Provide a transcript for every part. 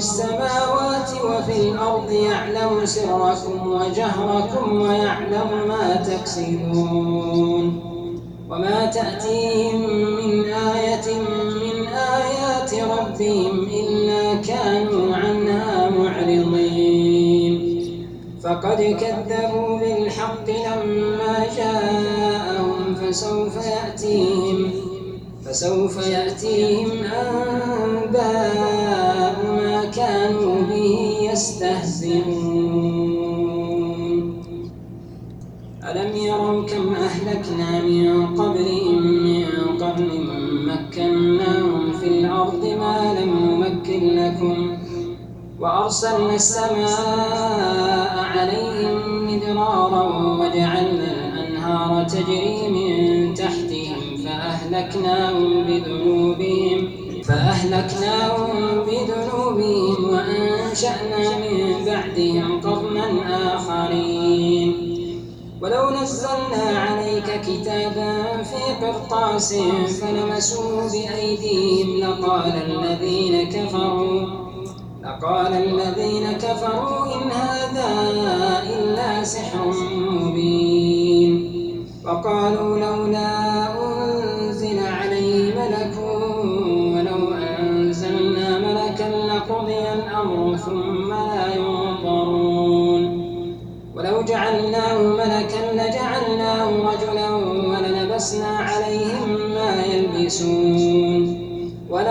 السماوات وفي الأرض يعلم سركم وجهركم ويعلم ما تكسبون وما تأتيهم من آية من آيات ربهم إلا كانوا عنها معرضين. فقد كذبوا بالحق لما جاءهم فسوف يأتيهم فسوف يأتيهم أنباء من قبلهم من قرن مكناهم في الأرض ما لم نمكن لكم وأرسلنا السماء عليهم مدرارا وجعلنا الأنهار تجري من تحتهم فأهلكناهم بذنوبهم فأهلكناهم بذنوبهم وأنشأنا من بعدهم ولو نزلنا عليك كتابا في قرطاس فلمسوه بأيديهم لقال الذين كفروا لقال الذين كفروا إن هذا إلا سحر مبين وقالوا لولا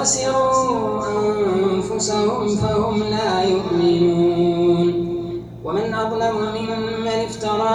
خسروا أنفسهم فهم لا يؤمنون. ومن أظلم ممن افترى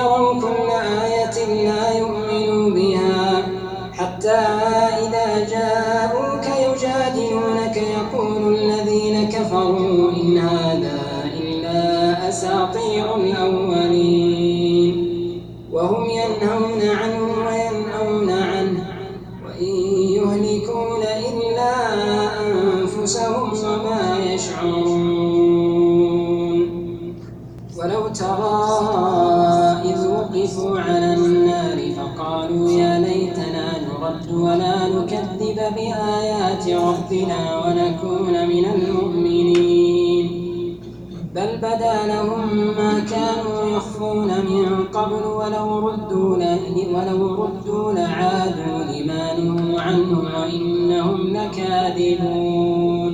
بآيات ربنا ونكون من المؤمنين. بل بدا لهم ما كانوا يخفون من قبل ولو ردوا ولو ردوا لعادوا لما نهوا عنه وإنهم لكاذبون.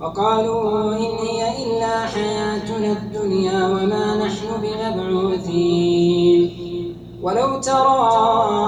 وقالوا إن هي إلا حياتنا الدنيا وما نحن بمبعوثين. ولو ترى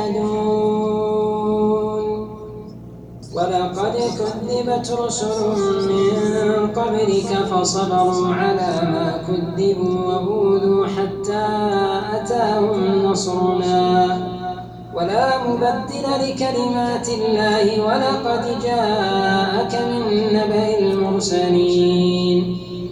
ولقد كذبت رسل من قبلك فصبروا على ما كذبوا وأوذوا حتى أتاهم نصرنا. ولا مبدل لكلمات الله ولقد جاءك من نبأ المرسلين.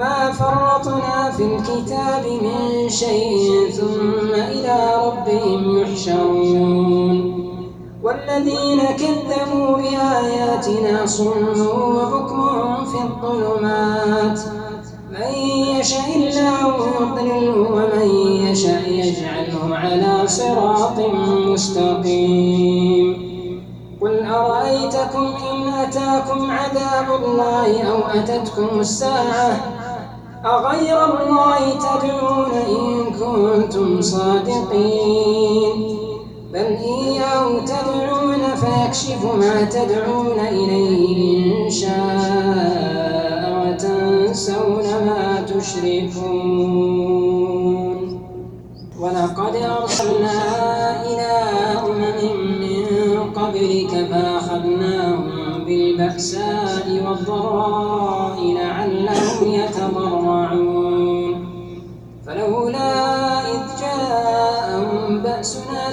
ما فرطنا في الكتاب من شيء ثم إلى ربهم يحشرون. والذين كذبوا بآياتنا صم وبكم في الظلمات. من يشاء الله يضلله ومن يشاء يجعله على صراط مستقيم. قل أرأيتكم إن أتاكم عذاب الله أو أتتكم الساعة؟ أغير الله تدعون إن كنتم صادقين؟ بل إياه تدعون فيكشف ما تدعون إليه إن شاء وتنسون ما تشركون. ولقد أرسلنا إلى أمم من قبلك فأخذناهم بالبأساء والضراء.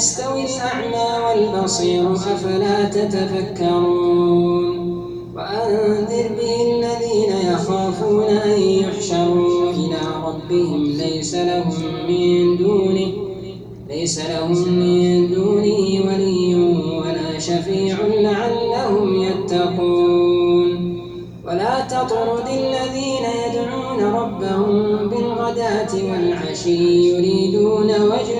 يستوي الأعمى والبصير أفلا تتفكرون؟ وأنذر به الذين يخافون أن يحشروا إلى ربهم ليس لهم من دونه ليس لهم من دونه ولي ولا شفيع لعلهم يتقون. ولا تطرد الذين يدعون ربهم بالغداة والعشي يريدون وجهه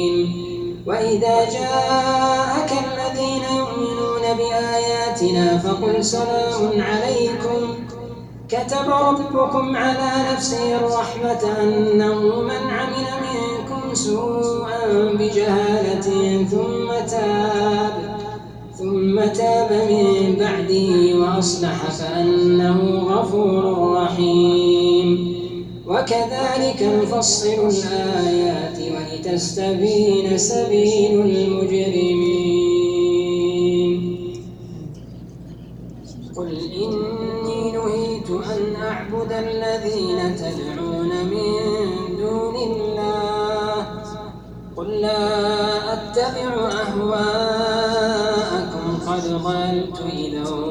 وإذا جاءك الذين يؤمنون بآياتنا فقل سلام عليكم. كتب ربكم على نفسه الرحمة أنه من عمل منكم سوءا بجهالة ثم تاب ثم تاب من بعده وأصلح فأنه غفور رحيم. وكذلك نفصل الآيات ولتستبين سبيل المجرمين. قل إني نهيت أن أعبد الذين تدعون من دون الله. قل لا أتبع أهواءكم. قد ضللت إذا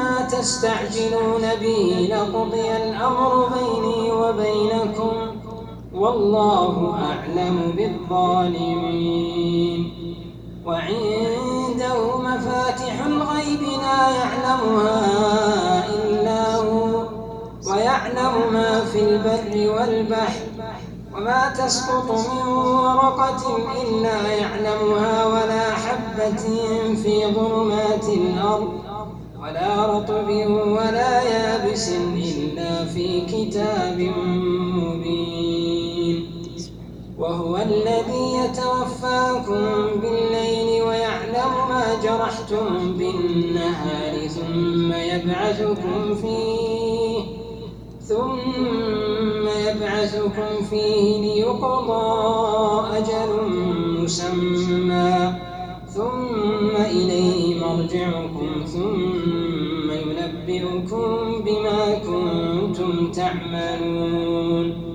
تستعجلون به لقضي الأمر بيني وبينكم والله أعلم بالظالمين وعنده مفاتح الغيب لا يعلمها إلا هو ويعلم ما في البر والبحر وما تسقط من ورقة إلا يعلمها ولا حبة في ظلمات الأرض ولا رطب ولا يابس إلا في كتاب مبين. وهو الذي يتوفاكم بالليل ويعلم ما جرحتم بالنهار ثم يبعثكم فيه ثم يبعثكم فيه ليقضى أجل مسمى ثم إليه مرجعكم ثم ينبئكم بما كنتم تعملون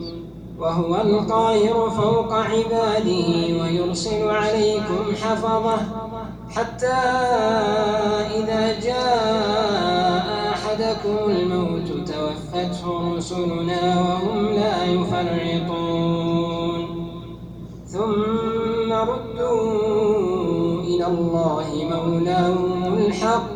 وهو القاهر فوق عباده ويرسل عليكم حفظه حتى إذا جاء أحدكم الموت توفته رسلنا وهم لا يفرطون ثم ردوا إلى الله مولاهم الحق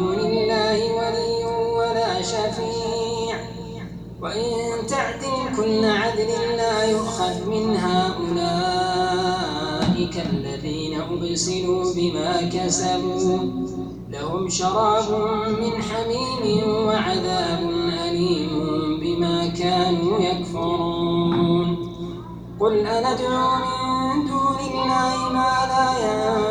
وإن تعدل كل عدل لا يؤخذ منها أولئك الذين أبسلوا بما كسبوا. لهم شراب من حميم وعذاب أليم بما كانوا يكفرون. قل أندعو من دون الله ما لا ينفعنا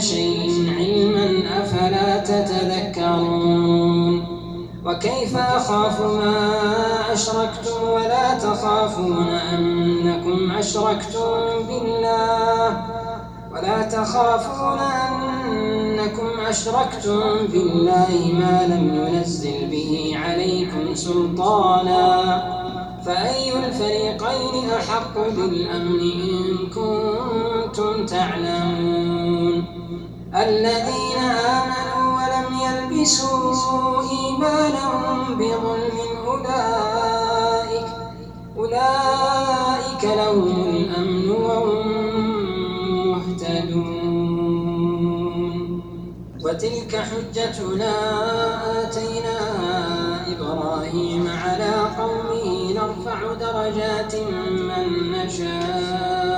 شيء علما أفلا تتذكرون وكيف أخاف ما أشركتم ولا تخافون أنكم أشركتم بالله ولا تخافون أنكم أشركتم بالله ما لم ينزل به عليكم سلطانا فأي الفريقين أحق بالأمن إن كنتم تعلمون الذين آمنوا ولم يلبسوا إيمانهم بظلم أولئك أولئك لهم الأمن وهم مهتدون. وتلك حجتنا آتينا إبراهيم على قومه نرفع درجات من نشاء.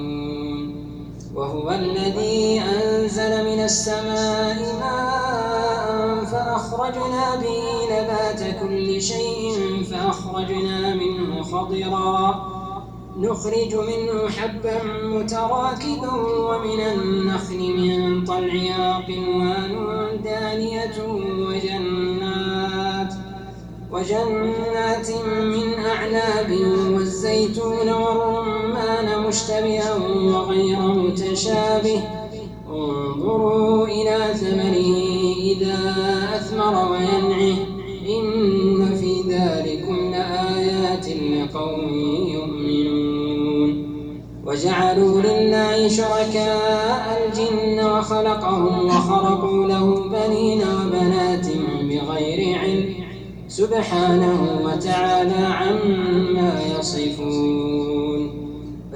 وهو الذي أنزل من السماء ماء فأخرجنا به نبات كل شيء فأخرجنا منه خضرا. نخرج منه حبا متراكبا ومن النخل من طلعها قنوان دانية وجنات وجنات من أعناب والزيتون والرمان مشتبها وغير متشابه. انظروا إلى ثمره إذا أثمر وينعه. إن في ذلكم لآيات لقوم يؤمنون. وجعلوا لله شركاء الجن وخلقهم وخرقوا له بنين وبنات بغير علم. سبحانه وتعالى عما يصفون.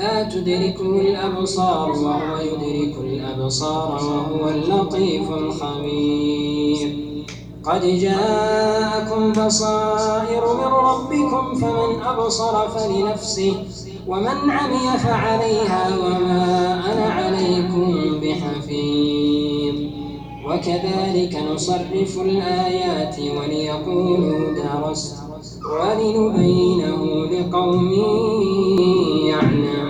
لا تدركه الأبصار وهو يدرك الأبصار وهو اللطيف الخبير. قد جاءكم بصائر من ربكم فمن أبصر فلنفسه ومن عمي فعليها وما أنا عليكم بحفيظ. وكذلك نصرف الآيات وليقولوا درست ولنبينه لقوم يعلمون.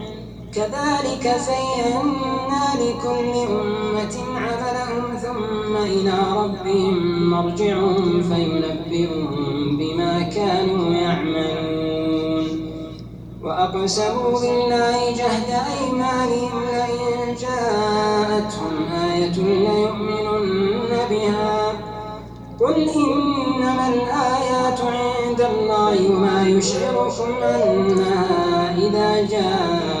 كذلك زينا لكل أمة عملهم ثم إلى ربهم مرجعهم فينبئهم بما كانوا يعملون. وأقسموا بالله جهد أيمانهم لئن جاءتهم آية ليؤمنن بها. قل إنما الآيات عند الله وما يشعركم أنها إذا جاءت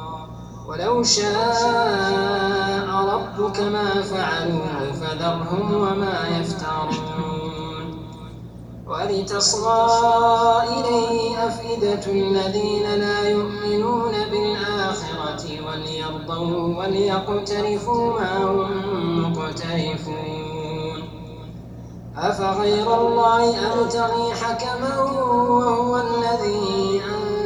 ولو شاء ربك ما فعلوه فذرهم وما يفترون. ولتصغى إليه أفئدة الذين لا يؤمنون بالآخرة وليرضوا وليقترفوا ما هم مقترفون. أفغير الله أبتغي حكما وهو الذي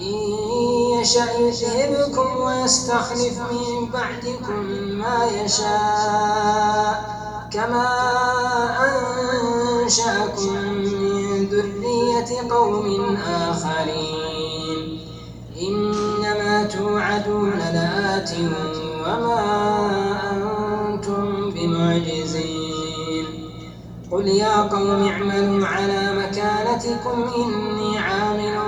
يشأ يذهبكم ويستخلف من بعدكم ما يشاء كما أنشأكم من ذرية قوم آخرين. إنما توعدون لآت وما أنتم بمعجزين. قل يا قوم اعملوا على مكانتكم إني عامل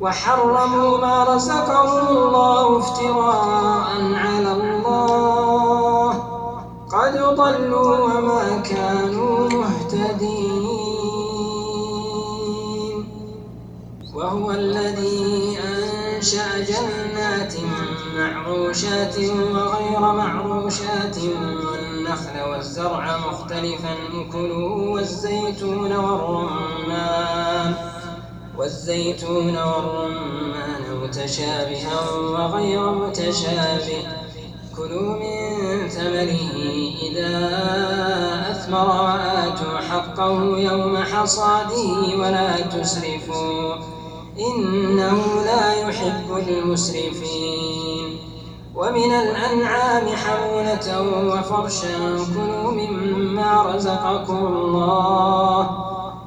وحرموا ما رزقهم الله افتراء على الله. قد ضلوا وما كانوا مهتدين. وهو الذي أنشأ جنات معروشات وغير معروشات والنخل والزرع مختلفا أكله والزيتون والرمان. والزيتون والرمان متشابها وغير متشابه. كلوا من ثمره إذا أثمر وآتوا حقه يوم حصاده ولا تسرفوا. إنه لا يحب المسرفين. ومن الأنعام حمولة وفرشا. كلوا مما رزقكم الله.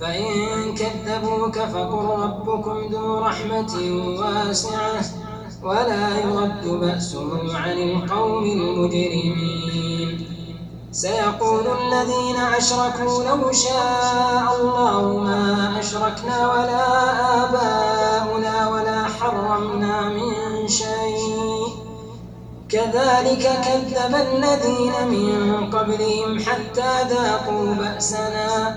فإن كذبوك فقل ربكم ذو رحمة واسعة ولا يرد بأسه عن القوم المجرمين. سيقول الذين أشركوا لو شاء الله ما أشركنا ولا آباؤنا ولا حرمنا من شيء. كذلك كذب الذين من قبلهم حتى ذاقوا بأسنا.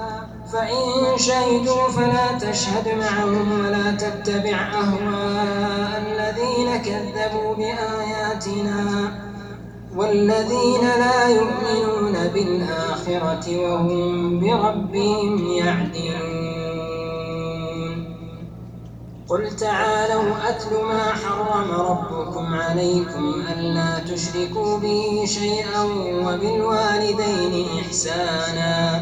فإن شهدوا فلا تشهد معهم ولا تتبع أهواء الذين كذبوا بآياتنا والذين لا يؤمنون بالآخرة وهم بربهم يعدلون. قل تعالوا أتل ما حرم ربكم عليكم ألا تشركوا به شيئا وبالوالدين إحسانا.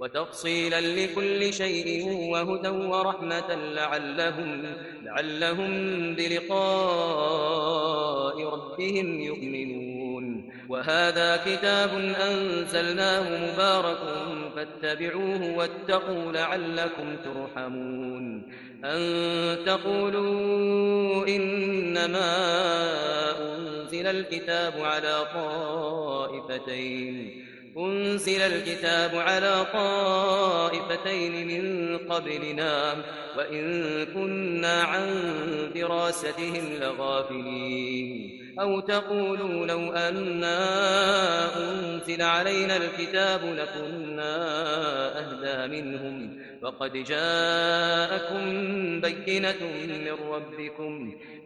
وتفصيلا لكل شيء وهدى ورحمة لعلهم لعلهم بلقاء ربهم يؤمنون. وهذا كتاب أنزلناه مبارك فاتبعوه واتقوا لعلكم ترحمون. أن تقولوا إنما أنزل الكتاب على طائفتين. أنزل الكتاب على طائفتين من قبلنا وإن كنا عن دراستهم لغافلين. أو تقولوا لو أنا أنزل علينا الكتاب لكنا أهدى منهم. وقد جاءكم بينة من ربكم.